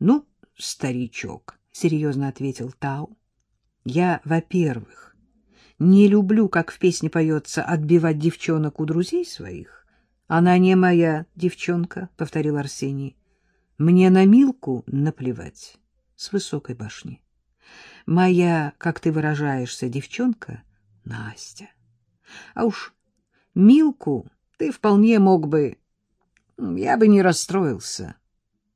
Ну, старичок, — серьезно ответил Тау, — я, во-первых, не люблю, как в песне поется, отбивать девчонок у друзей своих. Она не моя девчонка, — повторил Арсений. Мне на Милку наплевать с высокой башни. Моя, как ты выражаешься, девчонка — Настя. А уж Милку ты вполне мог бы... Я бы не расстроился. —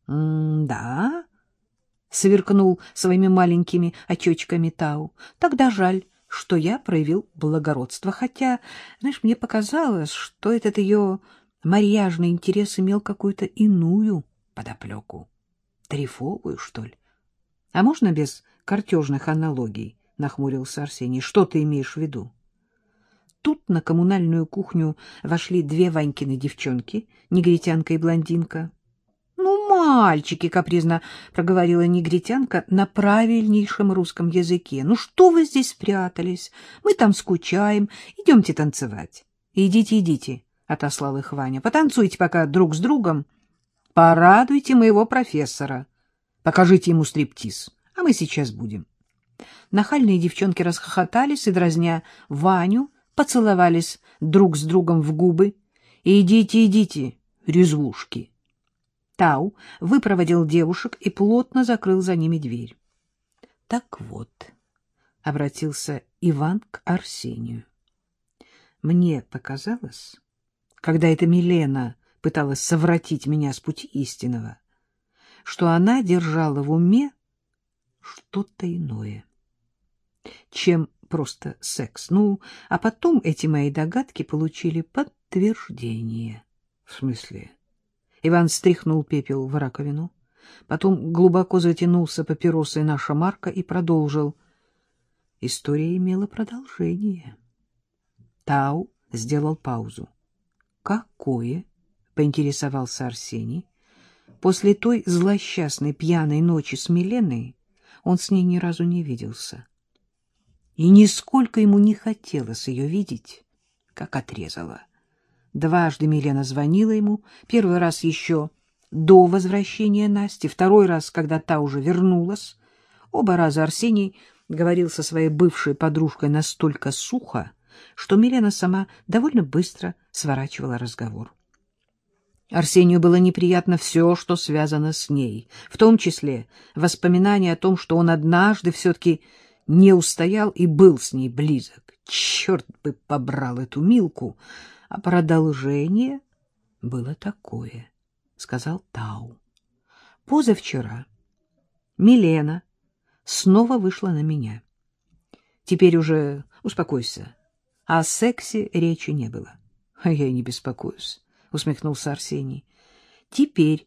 Да? — сверкнул своими маленькими очечками Тау. — Тогда жаль, что я проявил благородство, хотя, знаешь, мне показалось, что этот ее марьяжный интерес имел какую-то иную подоплеку. Трифовую, что ли? А можно без картежных аналогий? — нахмурился Арсений. — Что ты имеешь в виду? Тут на коммунальную кухню вошли две Ванькины девчонки, негритянка и блондинка. — мальчики, — капризно проговорила негритянка на правильнейшем русском языке. — Ну, что вы здесь спрятались? Мы там скучаем. Идемте танцевать. — Идите, идите, — отослал их Ваня. — Потанцуйте пока друг с другом. Порадуйте моего профессора. Покажите ему стриптиз, а мы сейчас будем. Нахальные девчонки расхохотались и, дразня Ваню, поцеловались друг с другом в губы. «Идите, идите, резвушки!» Тау выпроводил девушек и плотно закрыл за ними дверь. — Так вот, — обратился Иван к Арсению. — Мне показалось, когда эта Милена пыталась совратить меня с пути истинного, что она держала в уме что-то иное, чем просто секс. Ну, а потом эти мои догадки получили подтверждение. В смысле? Иван стряхнул пепел в раковину, потом глубоко затянулся папиросой наша Марка и продолжил. История имела продолжение. Тау сделал паузу. «Какое?» — поинтересовался Арсений. После той злосчастной пьяной ночи с Миленой он с ней ни разу не виделся. И нисколько ему не хотелось ее видеть, как отрезала. Дважды Милена звонила ему, первый раз еще до возвращения Насти, второй раз, когда та уже вернулась. Оба раза Арсений говорил со своей бывшей подружкой настолько сухо, что Милена сама довольно быстро сворачивала разговор. Арсению было неприятно все, что связано с ней, в том числе воспоминания о том, что он однажды все-таки не устоял и был с ней близок. Черт бы побрал эту Милку! А продолжение было такое, — сказал Тау. Позавчера Милена снова вышла на меня. Теперь уже успокойся. О сексе речи не было. А я и не беспокоюсь, — усмехнулся Арсений. Теперь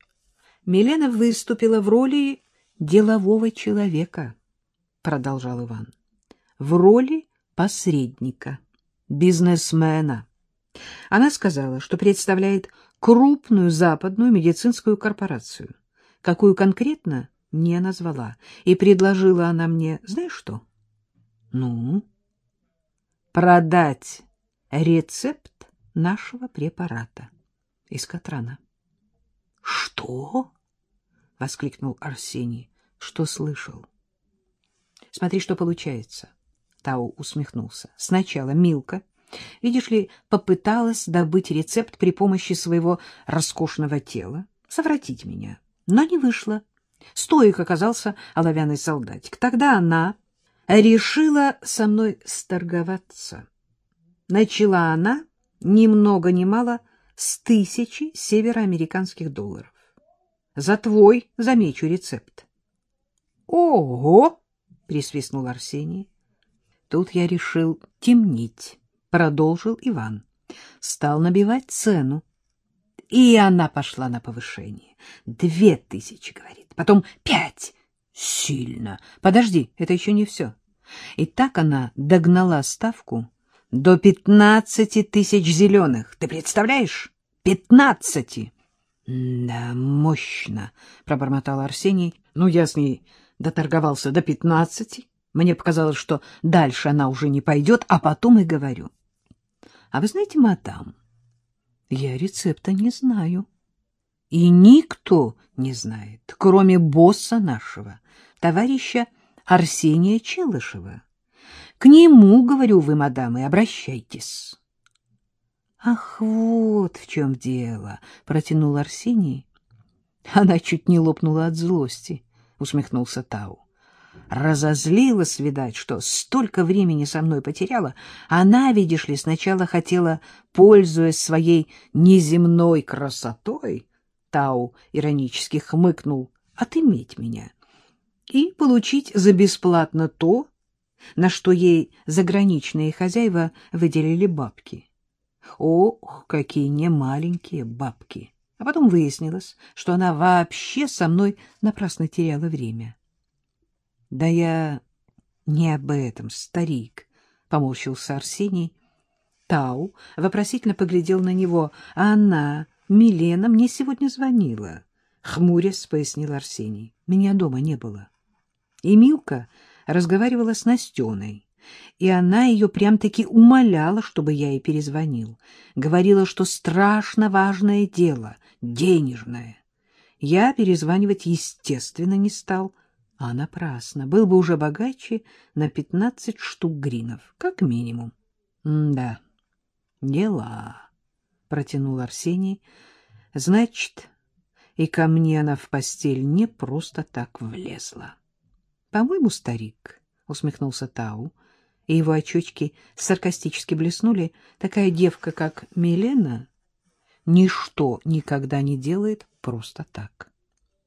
Милена выступила в роли делового человека, — продолжал Иван. В роли посредника, бизнесмена. Она сказала, что представляет крупную западную медицинскую корпорацию, какую конкретно не назвала, и предложила она мне, знаешь что? Ну, продать рецепт нашего препарата из Катрана. — Что? — воскликнул Арсений. — Что слышал? — Смотри, что получается. Тау усмехнулся. Сначала Милка видишь ли, попыталась добыть рецепт при помощи своего роскошного тела, совратить меня, но не вышло. Стоик оказался оловянный солдатик. Тогда она решила со мной сторговаться. Начала она ни много ни мало с тысячи североамериканских долларов. За твой, замечу, рецепт. — Ого! — присвистнул Арсений. Тут я решил темнить продолжил Иван. Стал набивать цену. И она пошла на повышение. Две тысячи, говорит. Потом пять. Сильно. Подожди, это еще не все. И так она догнала ставку до пятнадцати тысяч зеленых. Ты представляешь? Пятнадцати. — Да, мощно, — пробормотал Арсений. Ну, я с ней доторговался до пятнадцати. Мне показалось, что дальше она уже не пойдет, а потом и говорю. А вы знаете, мадам, я рецепта не знаю. И никто не знает, кроме босса нашего, товарища Арсения Челышева. К нему, говорю вы, мадам, и обращайтесь. — Ах, вот в чем дело, — протянул Арсений. Она чуть не лопнула от злости, — усмехнулся Тау. Разозлилась, видать, что столько времени со мной потеряла. Она, видишь ли, сначала хотела, пользуясь своей неземной красотой, Тау иронически хмыкнул, отыметь меня и получить за бесплатно то, на что ей заграничные хозяева выделили бабки. Ох, какие немаленькие бабки! А потом выяснилось, что она вообще со мной напрасно теряла время. — Да я не об этом, старик, — поморщился Арсений. Тау вопросительно поглядел на него, а она, Милена, мне сегодня звонила. Хмурясь, пояснил Арсений. Меня дома не было. И Милка разговаривала с Настеной, и она ее прям-таки умоляла, чтобы я ей перезвонил. Говорила, что страшно важное дело, денежное. Я перезванивать, естественно, не стал, а напрасно. Был бы уже богаче на пятнадцать штук гринов, как минимум. — Да, дела, — протянул Арсений. — Значит, и ко мне она в постель не просто так влезла. — По-моему, старик, — усмехнулся Тау, и его очечки саркастически блеснули. Такая девка, как Милена, ничто никогда не делает просто так.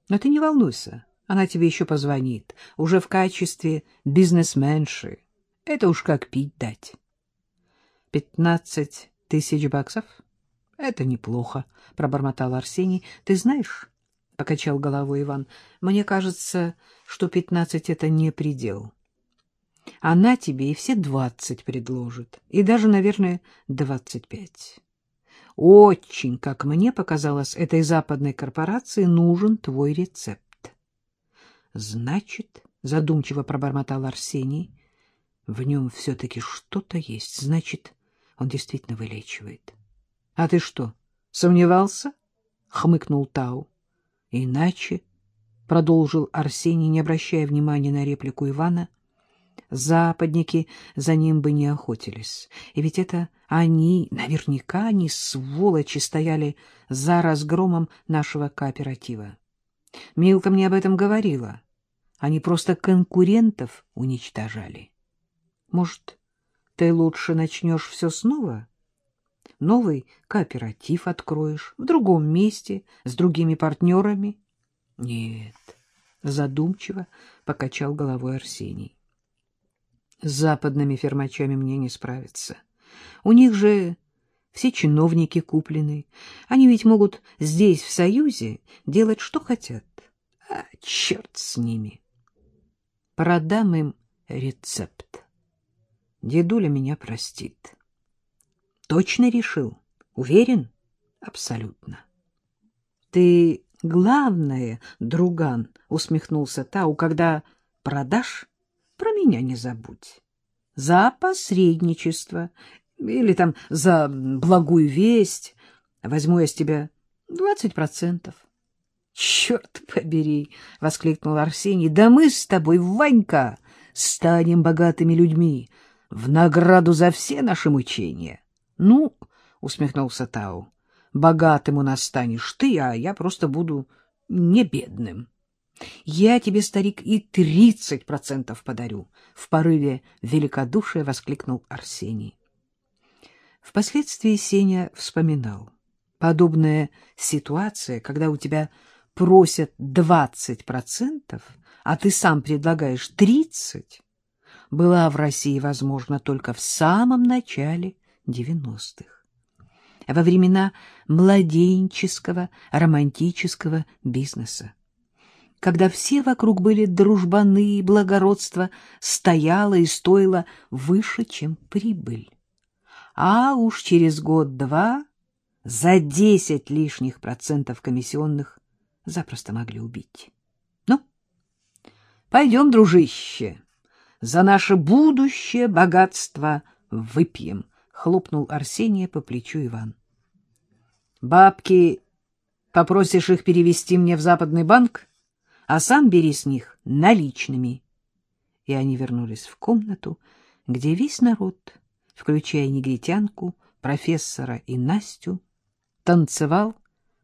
Но ты не волнуйся, она тебе еще позвонит, уже в качестве бизнесменши. Это уж как пить дать. Пятнадцать тысяч баксов? Это неплохо, — пробормотал Арсений. Ты знаешь, — покачал головой Иван. — Мне кажется, что пятнадцать — это не предел. Она тебе и все двадцать предложит, и даже, наверное, двадцать пять. Очень, как мне показалось, этой западной корпорации нужен твой рецепт. — Значит, — задумчиво пробормотал Арсений, — в нем все-таки что-то есть. Значит, он действительно вылечивает. — А ты что, сомневался? — хмыкнул Тау. — Иначе, — продолжил Арсений, не обращая внимания на реплику Ивана, — западники за ним бы не охотились. И ведь это они, наверняка они, сволочи, стояли за разгромом нашего кооператива. Милка мне об этом говорила. Они просто конкурентов уничтожали. Может, ты лучше начнешь все снова? — новый кооператив откроешь в другом месте, с другими партнерами? — Нет, — задумчиво покачал головой Арсений. — С западными фермачами мне не справиться. У них же все чиновники куплены. Они ведь могут здесь, в Союзе, делать, что хотят. А черт с ними! Продам им рецепт. Дедуля меня простит. — Точно решил? Уверен? Абсолютно. Ты главное, друган, усмехнулся Тау, когда продашь, про меня не забудь. За посредничество или там за благую весть возьму я с тебя двадцать процентов. — Черт побери! — воскликнул Арсений. — Да мы с тобой, Ванька, станем богатыми людьми в награду за все наши мучения. Ну, — усмехнулся Тау, — богатым у нас станешь ты, а я просто буду не бедным. Я тебе, старик, и тридцать процентов подарю, — в порыве великодушия воскликнул Арсений. Впоследствии Сеня вспоминал. Подобная ситуация, когда у тебя просят двадцать процентов, а ты сам предлагаешь тридцать, была в России возможна только в самом начале девяностых, во времена младенческого романтического бизнеса, когда все вокруг были дружбаны, благородство стояло и стоило выше, чем прибыль. А уж через год-два за десять лишних процентов комиссионных запросто могли убить. Ну, пойдем, дружище, за наше будущее богатство выпьем хлопнул Арсения по плечу Иван. Бабки Попросишь их перевести мне в Западный банк, а сам бери с них наличными. И они вернулись в комнату, где весь народ, включая негритянку, профессора и Настю, танцевал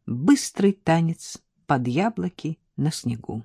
быстрый танец под яблоки на снегу.